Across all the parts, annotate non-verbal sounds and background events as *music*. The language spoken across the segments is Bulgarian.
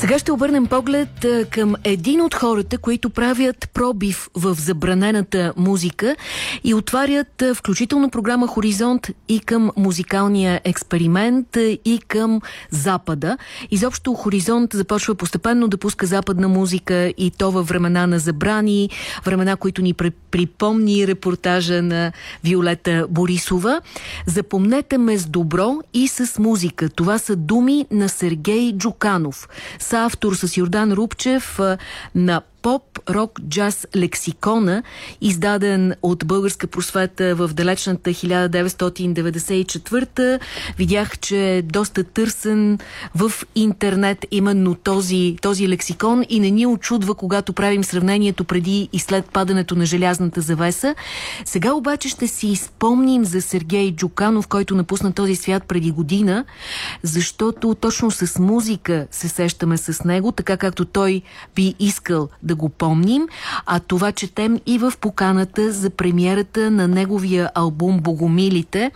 Сега ще обърнем поглед към един от хората, които правят пробив в забранената музика и отварят включително програма Хоризонт и към музикалния експеримент и към Запада. Изобщо Хоризонт започва постепенно да пуска западна музика и то във времена на забрани, времена, които ни припомни репортажа на Виолета Борисова. Запомнете ме с добро и с музика. Това са думи на Сергей Джуканов автор с Йордан Рубчев на поп, рок, джаз лексикона, издаден от българска просвета в далечната 1994 Видях, че е доста търсен в интернет именно този, този лексикон и не ни очудва, когато правим сравнението преди и след падането на желязната завеса. Сега обаче ще си изпомним за Сергей Джуканов, който напусна този свят преди година, защото точно с музика се сещаме с него, така както той би искал да го помним, а това четем и в поканата за премиерата на неговия албум Богомилите,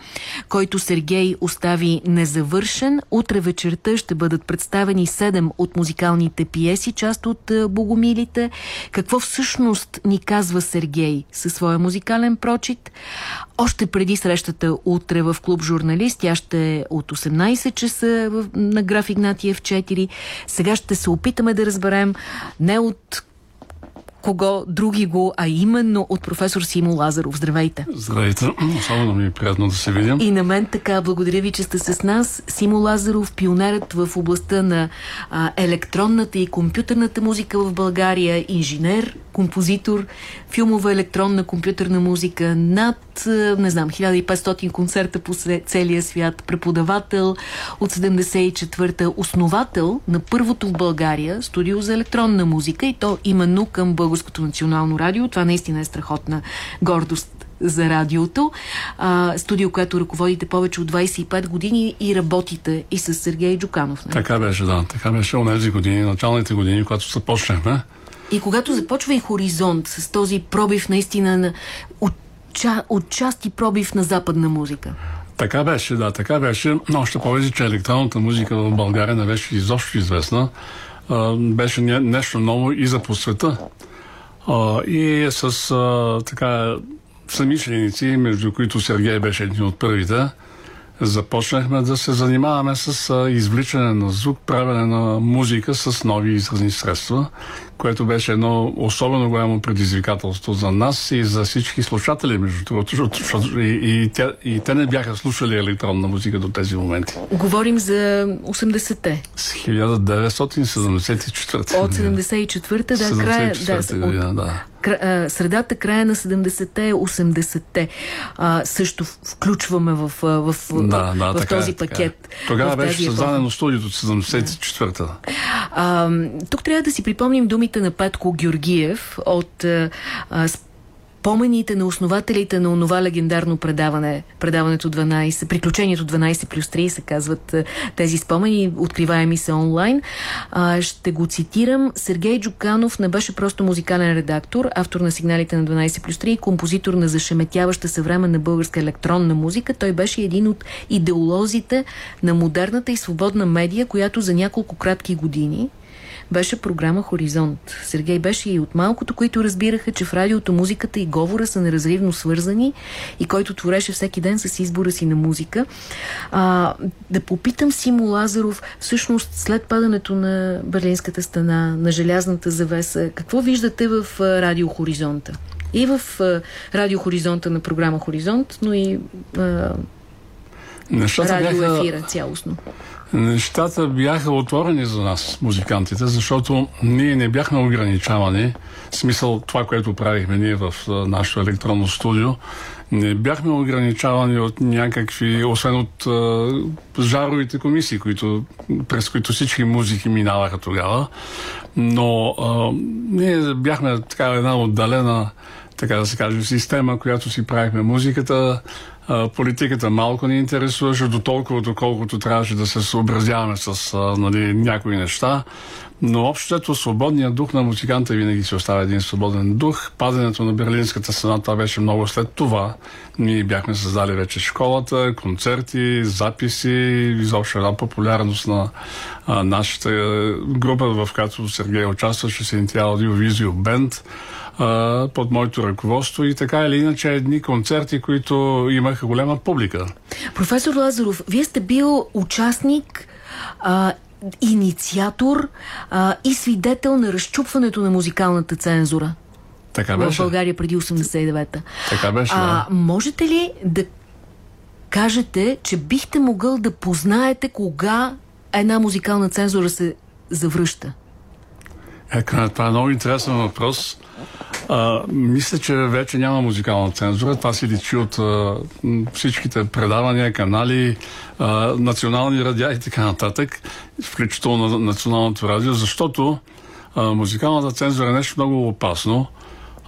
който Сергей остави незавършен. Утре вечерта ще бъдат представени седем от музикалните пиеси, част от Богомилите. Какво всъщност ни казва Сергей със своя музикален прочит? Още преди срещата утре в клуб журналист, тя ще е от 18 часа на граф Игнатиев 4. Сега ще се опитаме да разберем не от кого други го, а именно от професор Симо Лазаров. Здравейте! Здравейте! Особено ми е приятно да се видим. И на мен така. Благодаря ви, че сте с нас. Симо Лазаров, пионерът в областта на а, електронната и компютърната музика в България, инженер, композитор, филмова електронна компютърна музика, над, не знам, 1500 концерта по целия свят, преподавател от 74-та, основател на първото в България студио за електронна музика и то именно към Българското национално радио. Това наистина е страхотна гордост за радиото. А, студио, което ръководите повече от 25 години и работите и с Сергей Джуканов. Не? Така беше, да. Така беше от тези години, началните години, когато започнахме. И когато започва и Хоризонт с този пробив наистина на от части пробив на западна музика. Така беше, да, така беше. Но още повече, че електронната музика в България не беше изобщо известна. А, беше нещо ново и за по света. И с а, така самишленици, между които Сергей беше един от първите, започнахме да се занимаваме с а, извличане на звук, правене на музика с нови изразни средства, което беше едно особено голямо предизвикателство за нас и за всички слушатели, между другото, защото и, и, тя, и те не бяха слушали електронна музика до тези моменти. Говорим за 80-те. С 1974. От 74-та, да, края, да, година, да средата, края на 70-те, 80-те също включваме в, в, да, да, в така, този така. пакет. Тогава беше създадено студиото 74-та. тук трябва да си припомним думите на Петко Георгиев от а, спомените на основателите на онова легендарно предаване, предаването 12, приключението 12 плюс 3 се казват е, тези спомени, откриваеми се онлайн. А, ще го цитирам. Сергей Джуканов не беше просто музикален редактор, автор на сигналите на 12 плюс 3 и композитор на зашеметяваща съвременна българска електронна музика. Той беше един от идеолозите на модерната и свободна медия, която за няколко кратки години беше програма Хоризонт. Сергей беше и от малкото, които разбираха, че в радиото музиката и говора са неразривно свързани и който твореше всеки ден с избора си на музика. А, да попитам Симо Лазаров, всъщност след падането на Берлинската стена, на Желязната завеса, какво виждате в радио Хоризонта? И в радио Хоризонта на програма Хоризонт, но и а, Нещата радио бяха... ефира цялостно нещата бяха отворени за нас, музикантите, защото ние не бяхме ограничавани. В смисъл това, което правихме ние в нашето електронно студио, не бяхме ограничавани от някакви, освен от а, жаровите комисии, които, през които всички музики минаваха тогава. Но а, ние бяхме така една отдалена така да се каже, система, която си правихме музиката. Политиката малко ни интересуваше, до толкова, доколкото трябваше да се съобразяваме с а, нали, някои неща. Но общото свободният дух на музиканта винаги си остава един свободен дух. Падането на Берлинската стена, това беше много след това. Ние бяхме създали вече школата, концерти, записи, изобщо една популярност на а, нашата група, в която Сергей участваше, Синтия Аудиовизио Бенд под моето ръководство и така или иначе едни концерти, които имаха голема публика. Професор Лазаров, вие сте бил участник а, инициатор а, и свидетел на разчупването на музикалната цензура. Така беше. В България преди 89-та. Така беше, а, да. Можете ли да кажете, че бихте могъл да познаете кога една музикална цензура се завръща? Е, това е много интересен въпрос. А, мисля, че вече няма музикална цензура. Това си личи от а, всичките предавания, канали, а, национални радиа и така нататък, включително на националното радио, защото а, музикалната цензура е нещо много опасно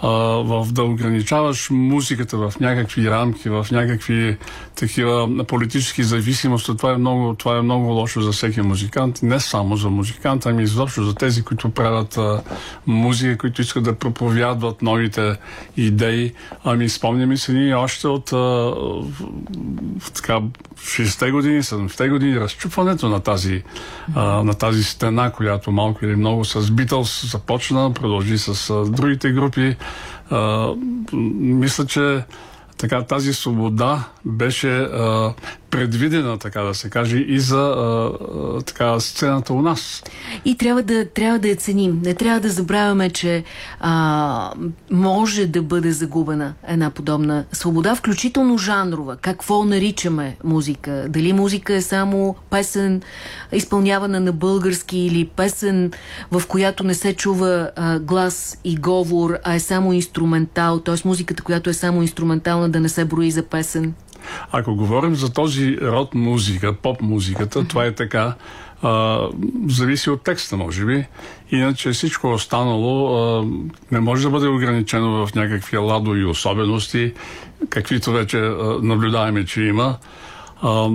а, в да ограничаваш музиката в някакви рамки, в някакви такива политически зависимости, това е много, това е много лошо за всеки музикант. Не само за музикант, ами изобщо за тези, които правят а, музика, които искат да проповядват новите идеи. Ами спомняме се ние още от а, в, така 60-те години, 70-те години, разчупването на тази, а, на тази стена, която малко или много с Битълс започна, продължи с а, другите групи. А, мисля, че така тази свобода беше а, предвидена, така да се каже, и за а, а, така, сцената у нас. И трябва да, трябва да я ценим. Не трябва да забравяме, че а, може да бъде загубена една подобна свобода, включително жанрова. Какво наричаме музика? Дали музика е само песен, изпълнявана на български или песен, в която не се чува а, глас и говор, а е само инструментал, т.е. музиката, която е само инструментална, да не се брои за песен? Ако говорим за този род музика, поп-музиката, това е така. А, зависи от текста, може би. Иначе всичко останало а, не може да бъде ограничено в някакви ладови особености, каквито вече а, наблюдаваме, че има. А,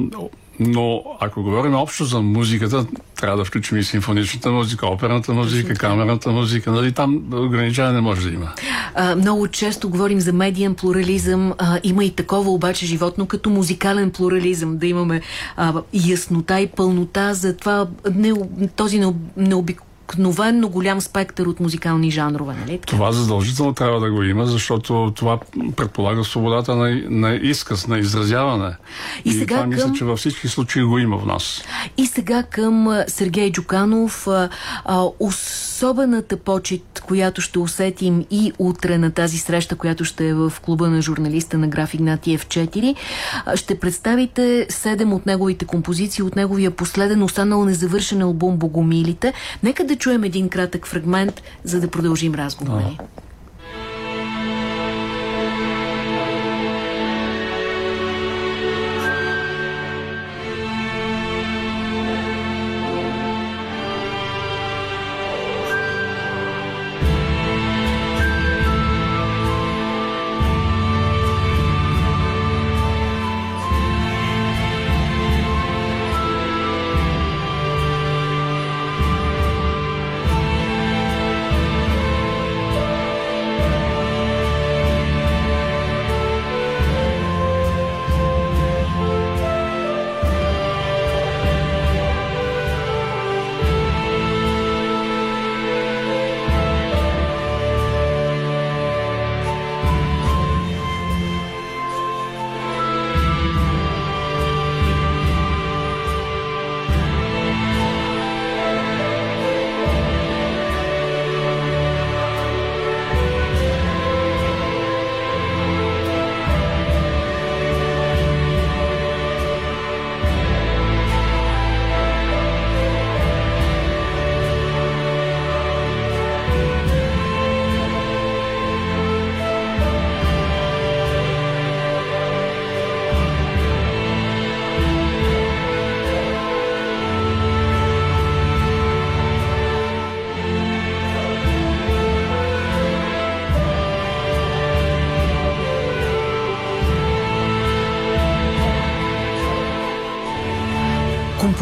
но ако говорим общо за музиката, трябва да включим и симфоничната музика, оперната музика, камерната музика. Нали, там ограничаване не може да има. А, много често говорим за медиен плурализъм. А, има и такова обаче животно като музикален плурализъм. Да имаме а, яснота и пълнота за това, не, този необикновен необикновенно голям спектър от музикални жанрове, нали? Това задължително трябва да го има, защото това предполага свободата на, на изказ, на изразяване. И, и сега това към... мисля, че във всички случаи го има в нас. И сега към Сергей Джуканов. А, а, особената почет, която ще усетим и утре на тази среща, която ще е в клуба на журналиста на граф Игнатиев 4, ще представите седем от неговите композиции, от неговия последен останал незавършен албум Богомилите. Нека да чуем един кратък фрагмент, за да продължим разговора.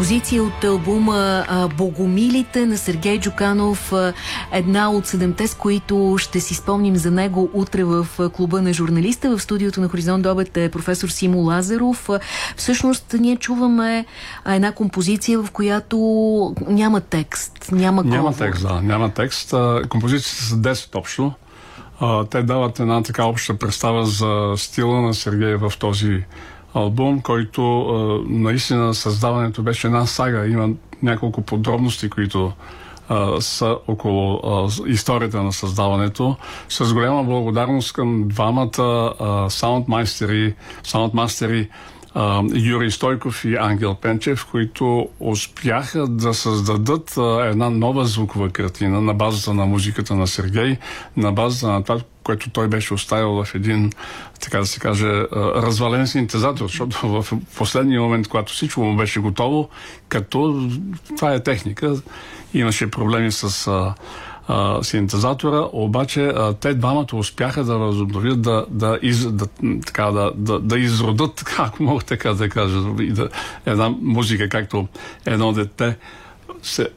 Композиция от албума Богомилите на Сергей Джуканов. Една от седемте, с които ще си спомним за него утре в клуба на журналиста. В студиото на Хоризонт Добет е професор Симо Лазаров. Всъщност ние чуваме една композиция, в която няма текст, няма говор. Няма текст, да, няма текст. Композициите са 10 общо. Те дават една така обща представа за стила на Сергей в този албум, който а, наистина създаването беше една сага. Има няколко подробности, които а, са около а, историята на създаването. С голяма благодарност към двамата саундмастери, саундмастери Юрий Стойков и Ангел Пенчев, които успяха да създадат а, една нова звукова картина на базата на музиката на Сергей, на базата на това, което той беше оставил в един, така да се каже, развален синтезатор, защото *laughs* в последния момент, когато всичко му беше готово, като това е техника, имаше проблеми с а, синтезатора, обаче а, те двамата успяха да възобновят да, да, из, да, така, да, да, да изродат, *laughs* ако мога така да кажа, да, една музика, както едно дете се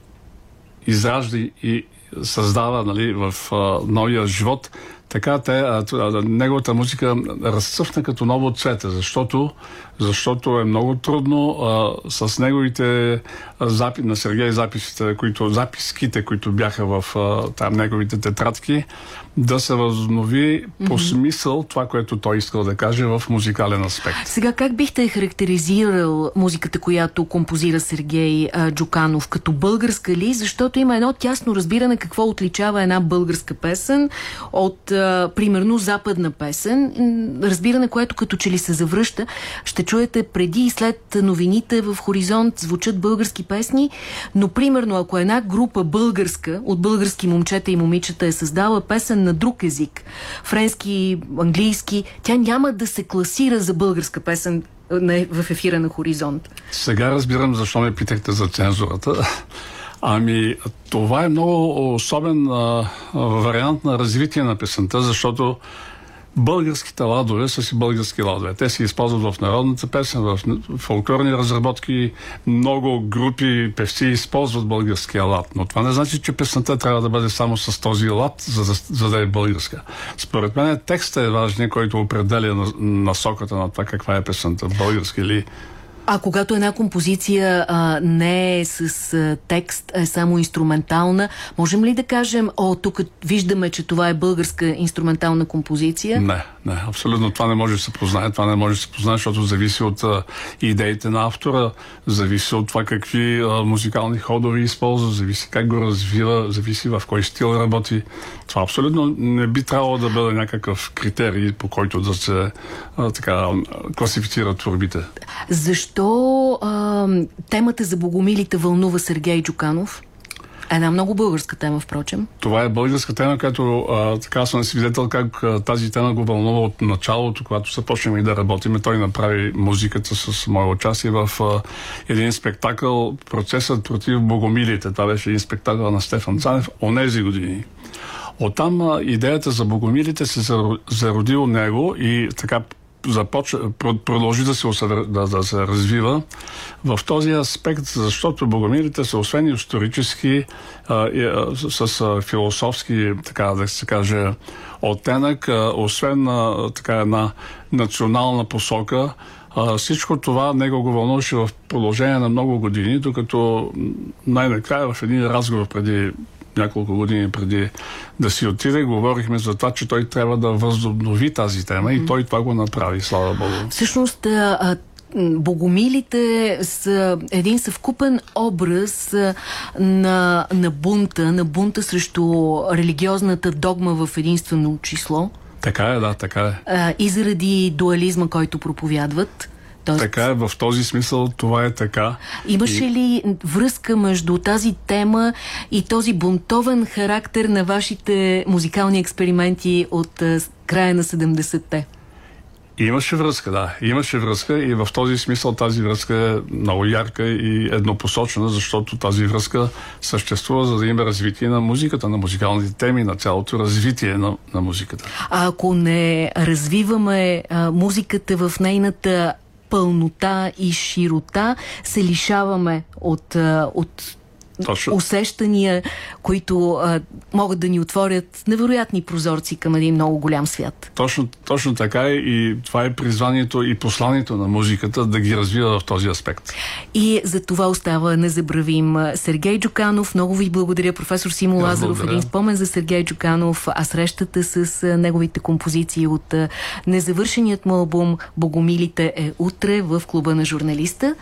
изражда и създава нали, в а, новия живот, така те, а, неговата музика разцъфна като ново цвете, защото, защото е много трудно а, с неговите запи, на Сергей записите, които, записките, които бяха в а, там неговите тетрадки, да се възнови mm-hmm. по смисъл това, което той искал да каже в музикален аспект. Сега, как бихте характеризирал музиката, която композира Сергей а, Джуканов, като българска ли? Защото има едно тясно разбиране какво отличава една българска песен от, примерно, западна песен. Разбиране, което като че ли се завръща. Ще чуете преди и след новините в Хоризонт звучат български песни, но примерно, ако една група българска, от български момчета и момичета е създала песен на друг език, френски, английски, тя няма да се класира за българска песен в ефира на Хоризонт. Сега разбирам защо ме питахте за цензурата. Ами, това е много особен а, вариант на развитие на песента, защото Българските ладове са си български ладове. Те се използват в народната песен, в фолклорни разработки. Много групи певци използват българския лад. Но това не значи, че песента трябва да бъде само с този лад, за да, за да е българска. Според мен текстът е важният, който определя насоката на това каква е песента. Български или а когато една композиция а, не е с а, текст, а е само инструментална, можем ли да кажем, о, тук виждаме, че това е българска инструментална композиция? Не, не, абсолютно това не може да се познае. Това не може да се познае, защото зависи от а, идеите на автора, зависи от това какви а, музикални ходове използва, зависи как го развива, зависи в кой стил работи. Това абсолютно не би трябвало да бъде някакъв критерий, по който да се а, така, класифицират творбите. Защо а, темата за богомилите вълнува Сергей Джуканов? Една много българска тема, впрочем. Това е българска тема, която а, така съм свидетел как а, тази тема го вълнува от началото, когато започнем и да работим. Той направи музиката с мое участие в а, един спектакъл Процесът против богомилите. Това беше един спектакъл на Стефан Цанев онези години. Оттам идеята за богомилите се зароди от него и така започва, продължи да се, да, да се развива в този аспект, защото богомилите са освен исторически, а, и, а, с, с философски, така да се каже, оттенък, а, освен а, така една национална посока, а, всичко това него го вълнуваше в продължение на много години, докато най-накрая в един разговор преди няколко години преди да си отиде, говорихме за това, че той трябва да възобнови тази тема и той това го направи, слава Богу. Всъщност, Богомилите са един съвкупен образ на, на бунта, на бунта срещу религиозната догма в единствено число. Така е, да, така е. И заради дуализма, който проповядват. Тоест... Така е, в този смисъл това е така. Имаше и... ли връзка между тази тема и този бунтовен характер на вашите музикални експерименти от края на 70-те? Имаше връзка, да. Имаше връзка и в този смисъл тази връзка е много ярка и еднопосочна, защото тази връзка съществува за да има развитие на музиката, на музикалните теми, на цялото развитие на, на музиката. А ако не развиваме а, музиката в нейната пълнота и широта се лишаваме от, от точно. усещания, които а, могат да ни отворят невероятни прозорци към един много голям свят. Точно, точно така и това е призванието и посланието на музиката да ги развива в този аспект. И за това остава незабравим Сергей Джуканов. Много ви благодаря, професор Симо Лазаров. Един спомен за Сергей Джуканов, а срещата с неговите композиции от незавършеният му албум Богомилите е утре в клуба на журналиста.